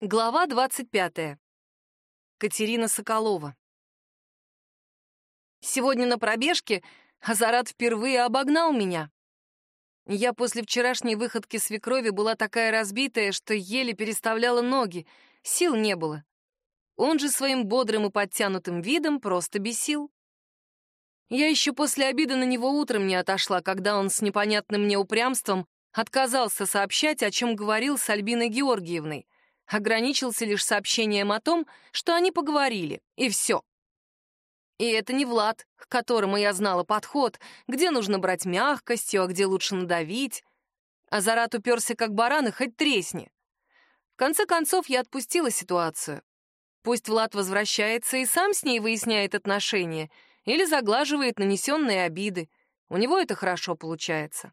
Глава 25. Катерина Соколова. Сегодня на пробежке Азарат впервые обогнал меня. Я после вчерашней выходки свекрови была такая разбитая, что еле переставляла ноги, сил не было. Он же своим бодрым и подтянутым видом просто бесил. Я еще после обида на него утром не отошла, когда он с непонятным мне упрямством отказался сообщать, о чем говорил с Альбиной Георгиевной — ограничился лишь сообщением о том, что они поговорили, и все. И это не Влад, к которому я знала подход, где нужно брать мягкостью, а где лучше надавить. Азарат уперся как баран и хоть тресни. В конце концов, я отпустила ситуацию. Пусть Влад возвращается и сам с ней выясняет отношения или заглаживает нанесенные обиды. У него это хорошо получается.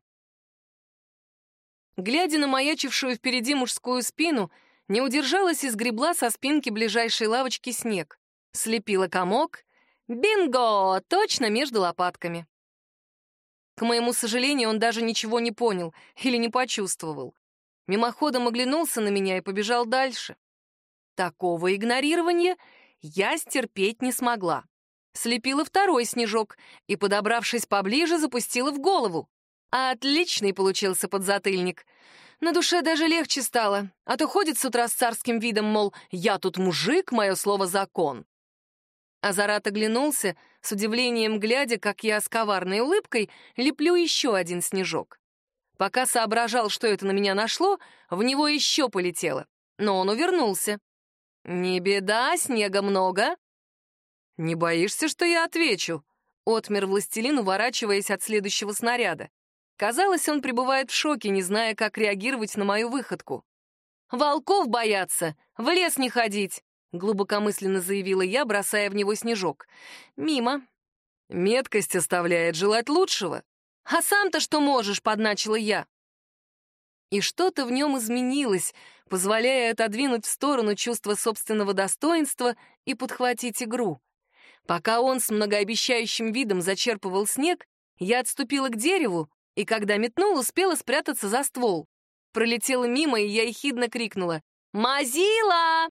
Глядя на маячившую впереди мужскую спину, не удержалась и сгребла со спинки ближайшей лавочки снег. Слепила комок. Бинго! Точно между лопатками. К моему сожалению, он даже ничего не понял или не почувствовал. Мимоходом оглянулся на меня и побежал дальше. Такого игнорирования я стерпеть не смогла. Слепила второй снежок и, подобравшись поближе, запустила в голову. Отличный получился подзатыльник. На душе даже легче стало, а то ходит с утра с царским видом, мол, «я тут мужик, мое слово закон». Азарат оглянулся, с удивлением глядя, как я с коварной улыбкой леплю еще один снежок. Пока соображал, что это на меня нашло, в него еще полетело, но он увернулся. «Не беда, снега много». «Не боишься, что я отвечу?» — отмер властелин, уворачиваясь от следующего снаряда. Казалось, он пребывает в шоке, не зная, как реагировать на мою выходку. «Волков боятся! В лес не ходить!» — глубокомысленно заявила я, бросая в него снежок. «Мимо». «Меткость оставляет желать лучшего». «А сам-то что можешь?» — подначила я. И что-то в нем изменилось, позволяя отодвинуть в сторону чувство собственного достоинства и подхватить игру. Пока он с многообещающим видом зачерпывал снег, я отступила к дереву, и когда метнул, успела спрятаться за ствол. Пролетела мимо, и я ехидно крикнула «Мазила!»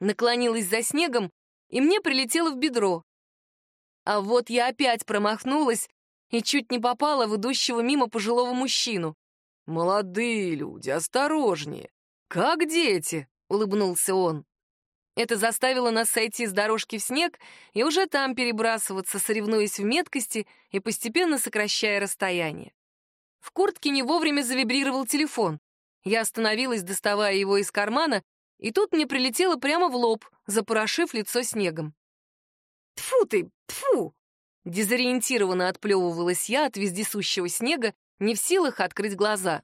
Наклонилась за снегом, и мне прилетело в бедро. А вот я опять промахнулась и чуть не попала в идущего мимо пожилого мужчину. «Молодые люди, осторожнее! Как дети!» — улыбнулся он. Это заставило нас сойти с дорожки в снег и уже там перебрасываться, соревнуясь в меткости и постепенно сокращая расстояние. В куртке не вовремя завибрировал телефон. Я остановилась, доставая его из кармана, и тут мне прилетело прямо в лоб, запорошив лицо снегом. Тфу ты, тфу! Дезориентированно отплевывалась я от вездесущего снега, не в силах открыть глаза.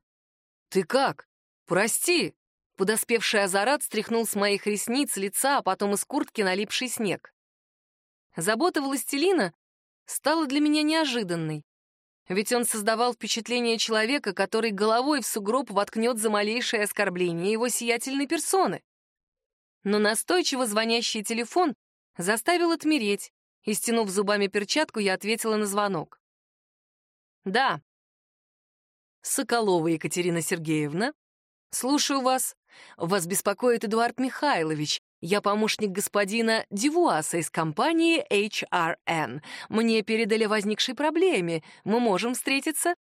«Ты как? Прости!» Подоспевший Азарат стряхнул с моих ресниц, лица, а потом из куртки налипший снег. Забота властелина стала для меня неожиданной. Ведь он создавал впечатление человека, который головой в сугроб воткнет за малейшее оскорбление его сиятельной персоны. Но настойчиво звонящий телефон заставил отмереть, и, стянув зубами перчатку, я ответила на звонок. «Да». «Соколова Екатерина Сергеевна?» «Слушаю вас. Вас беспокоит Эдуард Михайлович. Я помощник господина Дивуаса из компании HRN. Мне передали возникшей проблеме. Мы можем встретиться?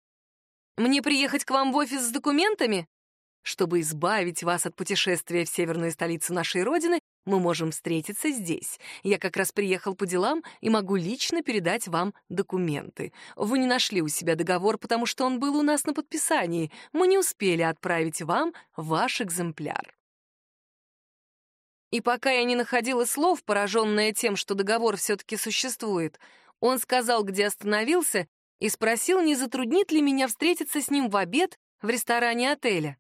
Мне приехать к вам в офис с документами? Чтобы избавить вас от путешествия в северную столицу нашей Родины, мы можем встретиться здесь. Я как раз приехал по делам и могу лично передать вам документы. Вы не нашли у себя договор, потому что он был у нас на подписании. Мы не успели отправить вам ваш экземпляр. И пока я не находила слов, пораженная тем, что договор все-таки существует, он сказал, где остановился, и спросил, не затруднит ли меня встретиться с ним в обед в ресторане отеля.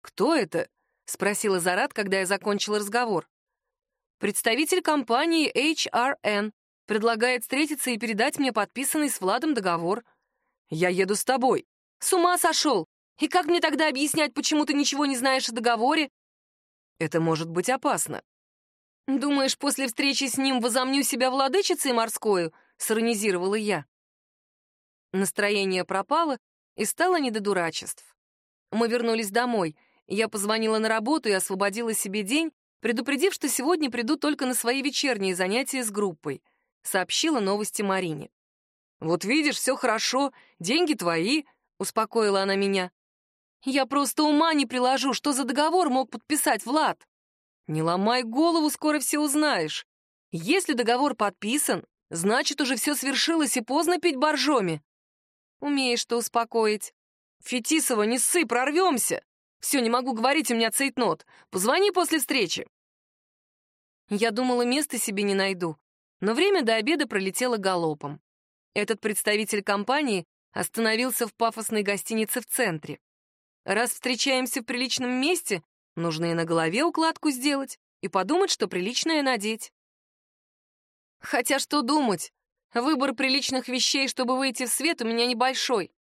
«Кто это?» — спросила Зарат, когда я закончил разговор. «Представитель компании HRN. Предлагает встретиться и передать мне подписанный с Владом договор. Я еду с тобой. С ума сошел! И как мне тогда объяснять, почему ты ничего не знаешь о договоре это может быть опасно. «Думаешь, после встречи с ним возомню себя владычицей морскою?» — сиронизировала я. Настроение пропало и стало не до дурачеств. Мы вернулись домой, Я позвонила на работу и освободила себе день, предупредив, что сегодня приду только на свои вечерние занятия с группой. Сообщила новости Марине. «Вот видишь, все хорошо, деньги твои», — успокоила она меня. «Я просто ума не приложу, что за договор мог подписать Влад?» «Не ломай голову, скоро все узнаешь. Если договор подписан, значит, уже все свершилось и поздно пить боржоми». «Умеешь-то успокоить». «Фетисова, не ссы, прорвемся!» «Все, не могу говорить, у меня цейтнот. Позвони после встречи». Я думала, места себе не найду, но время до обеда пролетело галопом. Этот представитель компании остановился в пафосной гостинице в центре. Раз встречаемся в приличном месте, нужно и на голове укладку сделать, и подумать, что приличное надеть. Хотя что думать? Выбор приличных вещей, чтобы выйти в свет, у меня небольшой.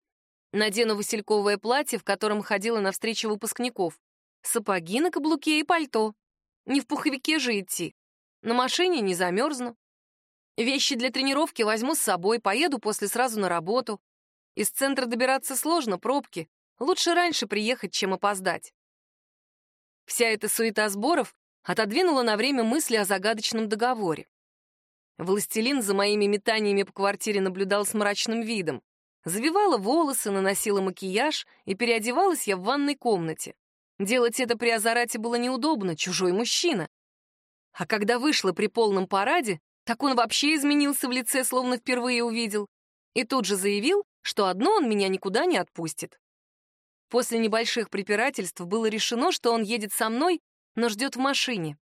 Надену васильковое платье, в котором ходила на встречу выпускников, сапоги на каблуке и пальто. Не в пуховике же идти. На машине не замерзну. Вещи для тренировки возьму с собой, поеду после сразу на работу. Из центра добираться сложно, пробки. Лучше раньше приехать, чем опоздать. Вся эта суета сборов отодвинула на время мысли о загадочном договоре. Властелин за моими метаниями по квартире наблюдал с мрачным видом. Завивала волосы, наносила макияж, и переодевалась я в ванной комнате. Делать это при Азарате было неудобно, чужой мужчина. А когда вышла при полном параде, так он вообще изменился в лице, словно впервые увидел. И тут же заявил, что одно он меня никуда не отпустит. После небольших препирательств было решено, что он едет со мной, но ждет в машине.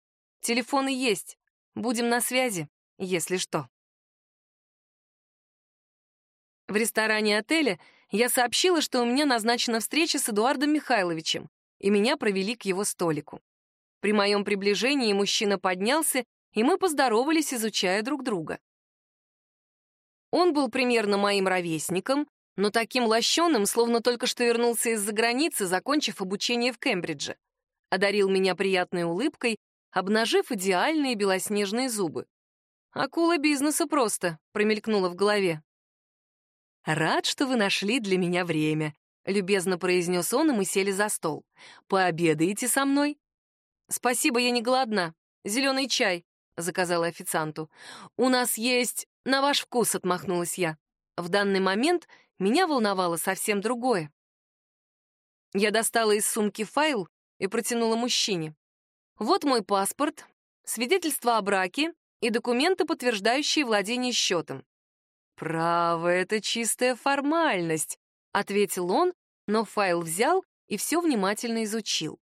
Телефоны есть. Будем на связи, если что. В ресторане отеля я сообщила, что у меня назначена встреча с Эдуардом Михайловичем, и меня провели к его столику. При моем приближении мужчина поднялся, и мы поздоровались, изучая друг друга. Он был примерно моим ровесником, но таким лощеным, словно только что вернулся из-за границы, закончив обучение в Кембридже. Одарил меня приятной улыбкой, обнажив идеальные белоснежные зубы. «Акула бизнеса просто», — промелькнула в голове. «Рад, что вы нашли для меня время», — любезно произнес он, и мы сели за стол. «Пообедаете со мной?» «Спасибо, я не голодна. Зеленый чай», — заказала официанту. «У нас есть на ваш вкус», — отмахнулась я. В данный момент меня волновало совсем другое. Я достала из сумки файл и протянула мужчине. «Вот мой паспорт, свидетельство о браке и документы, подтверждающие владение счетом. «Право, это чистая формальность», — ответил он, но файл взял и все внимательно изучил.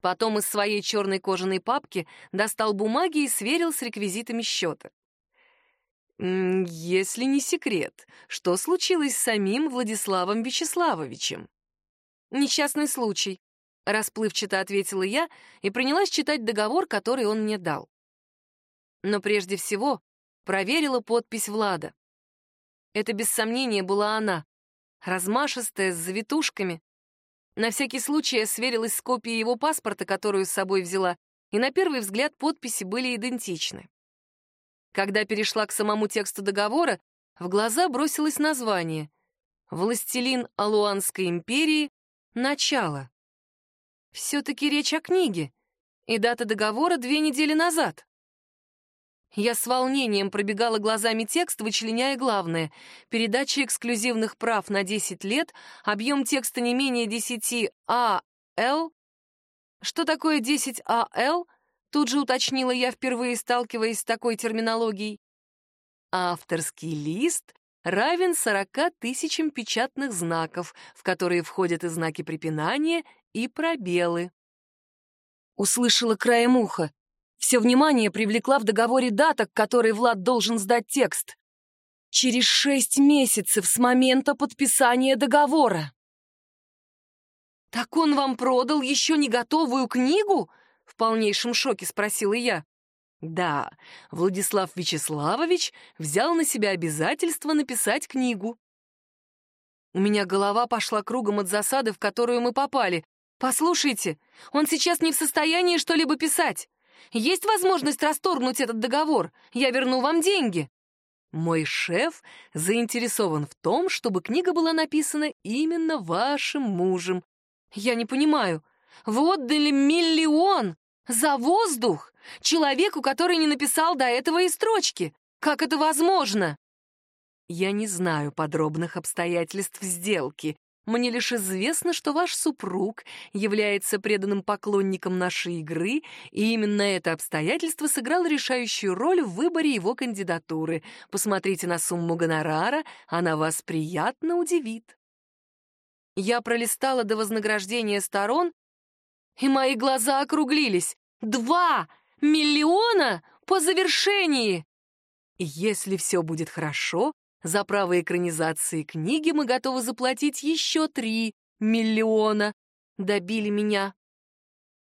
Потом из своей черной кожаной папки достал бумаги и сверил с реквизитами счета. «Если не секрет, что случилось с самим Владиславом Вячеславовичем?» «Несчастный случай», — расплывчато ответила я и принялась читать договор, который он мне дал. Но прежде всего проверила подпись Влада. Это без сомнения была она, размашистая, с завитушками. На всякий случай я сверилась с копией его паспорта, которую с собой взяла, и на первый взгляд подписи были идентичны. Когда перешла к самому тексту договора, в глаза бросилось название «Властелин Алуанской империи. Начало». Все-таки речь о книге, и дата договора две недели назад. Я с волнением пробегала глазами текст, вычленяя главное. Передача эксклюзивных прав на 10 лет, объем текста не менее 10 АЛ. Что такое 10 АЛ? Тут же уточнила я, впервые сталкиваясь с такой терминологией. Авторский лист равен 40 тысячам печатных знаков, в которые входят и знаки препинания, и пробелы. Услышала краем уха. Все внимание привлекла в договоре дата, к которой Влад должен сдать текст. Через шесть месяцев с момента подписания договора. «Так он вам продал еще не готовую книгу?» — в полнейшем шоке спросила я. «Да, Владислав Вячеславович взял на себя обязательство написать книгу». У меня голова пошла кругом от засады, в которую мы попали. «Послушайте, он сейчас не в состоянии что-либо писать. Есть возможность расторгнуть этот договор? Я верну вам деньги». Мой шеф заинтересован в том, чтобы книга была написана именно вашим мужем. Я не понимаю, Вы отдали миллион за воздух человеку, который не написал до этого и строчки. Как это возможно? Я не знаю подробных обстоятельств сделки. Мне лишь известно, что ваш супруг является преданным поклонником нашей игры, и именно это обстоятельство сыграло решающую роль в выборе его кандидатуры. Посмотрите на сумму гонорара, она вас приятно удивит. Я пролистала до вознаграждения сторон, и мои глаза округлились. Два миллиона по завершении! Если все будет хорошо, за право экранизации книги мы готовы заплатить еще три миллиона. Добили меня.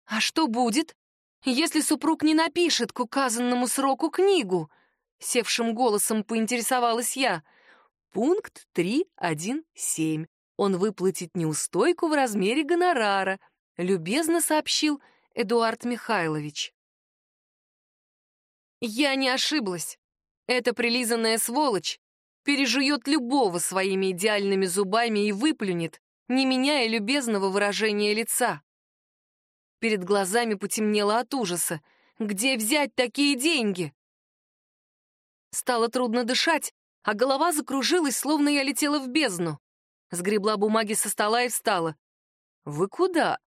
А что будет, если супруг не напишет к указанному сроку книгу? Севшим голосом поинтересовалась я. Пункт 3.1.7. Он выплатит неустойку в размере гонорара, любезно сообщил Эдуард Михайлович. Я не ошиблась. Эта прилизанная сволочь пережует любого своими идеальными зубами и выплюнет, не меняя любезного выражения лица. Перед глазами потемнело от ужаса. Где взять такие деньги? Стало трудно дышать, а голова закружилась, словно я летела в бездну. Сгребла бумаги со стола и встала. «Вы куда?»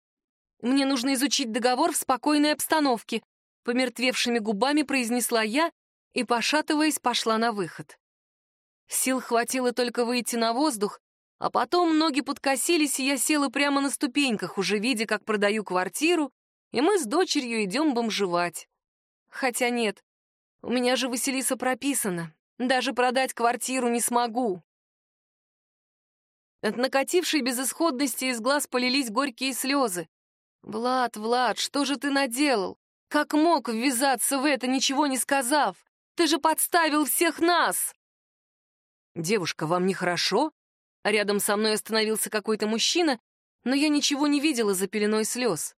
«Мне нужно изучить договор в спокойной обстановке», помертвевшими губами произнесла я и, пошатываясь, пошла на выход. Сил хватило только выйти на воздух, а потом ноги подкосились, и я села прямо на ступеньках, уже видя, как продаю квартиру, и мы с дочерью идем бомжевать. Хотя нет, у меня же Василиса прописана. Даже продать квартиру не смогу. От накатившей безысходности из глаз полились горькие слезы. «Влад, Влад, что же ты наделал? Как мог ввязаться в это, ничего не сказав? Ты же подставил всех нас!» «Девушка, вам нехорошо?» Рядом со мной остановился какой-то мужчина, но я ничего не видела за пеленой слез.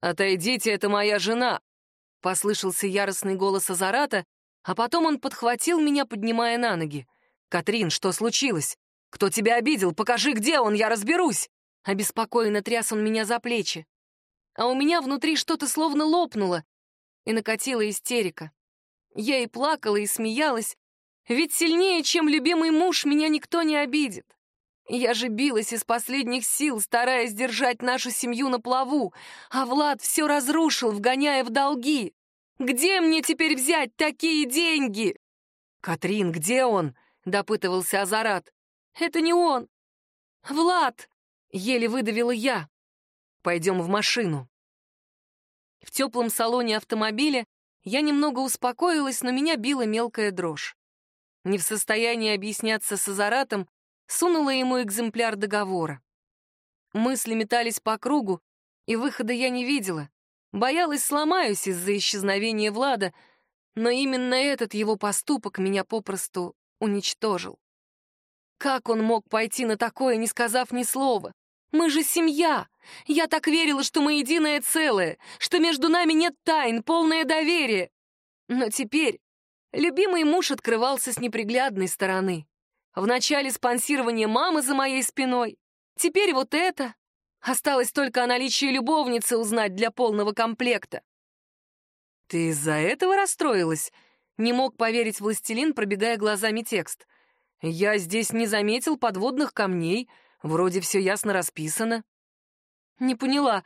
«Отойдите, это моя жена!» — послышался яростный голос Азарата, а потом он подхватил меня, поднимая на ноги. «Катрин, что случилось? Кто тебя обидел? Покажи, где он, я разберусь!» Обеспокоенно тряс он меня за плечи. А у меня внутри что-то словно лопнуло, и накатила истерика. Я и плакала, и смеялась, ведь сильнее, чем любимый муж, меня никто не обидит. Я же билась из последних сил, стараясь держать нашу семью на плаву, а Влад все разрушил, вгоняя в долги. Где мне теперь взять такие деньги? «Катрин, где он?» — допытывался Азарат. «Это не он. Влад!» — еле выдавила я. «Пойдем в машину». В теплом салоне автомобиля я немного успокоилась, но меня била мелкая дрожь не в состоянии объясняться с Азаратом, сунула ему экземпляр договора. Мысли метались по кругу, и выхода я не видела. Боялась, сломаюсь из-за исчезновения Влада, но именно этот его поступок меня попросту уничтожил. Как он мог пойти на такое, не сказав ни слова? Мы же семья! Я так верила, что мы единое целое, что между нами нет тайн, полное доверие. Но теперь Любимый муж открывался с неприглядной стороны. Вначале спонсирование мамы за моей спиной, теперь вот это. Осталось только о наличии любовницы узнать для полного комплекта. «Ты из-за этого расстроилась?» — не мог поверить властелин, пробегая глазами текст. «Я здесь не заметил подводных камней, вроде все ясно расписано». «Не поняла.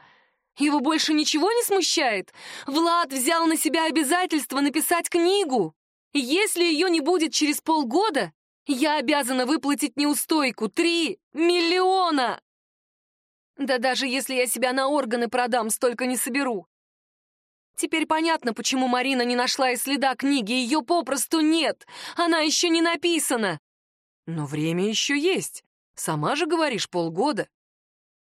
Его больше ничего не смущает? Влад взял на себя обязательство написать книгу!» Если ее не будет через полгода, я обязана выплатить неустойку — три миллиона! Да даже если я себя на органы продам, столько не соберу. Теперь понятно, почему Марина не нашла и следа книги. Ее попросту нет. Она еще не написана. Но время еще есть. Сама же говоришь, полгода.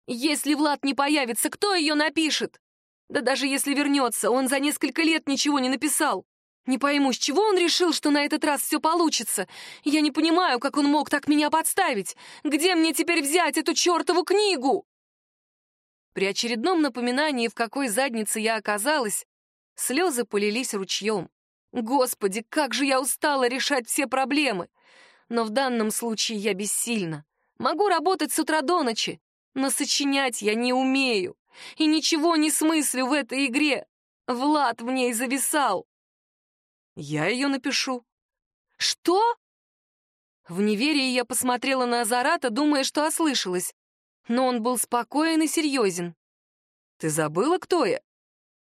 Если Влад не появится, кто ее напишет? Да даже если вернется, он за несколько лет ничего не написал. Не пойму, с чего он решил, что на этот раз все получится. Я не понимаю, как он мог так меня подставить. Где мне теперь взять эту чертову книгу? При очередном напоминании, в какой заднице я оказалась, слезы полились ручьем. Господи, как же я устала решать все проблемы! Но в данном случае я бессильна. Могу работать с утра до ночи, но сочинять я не умею. и ничего не смыслю в этой игре. Влад в ней зависал. Я ее напишу. Что? В неверии я посмотрела на Азарата, думая, что ослышалась. Но он был спокоен и серьезен. Ты забыла, кто я?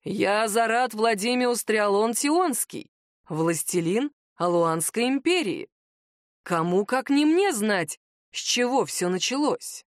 Я Азарат Владимиус Триалон Тионский, властелин Алуанской империи. Кому, как не мне, знать, с чего все началось?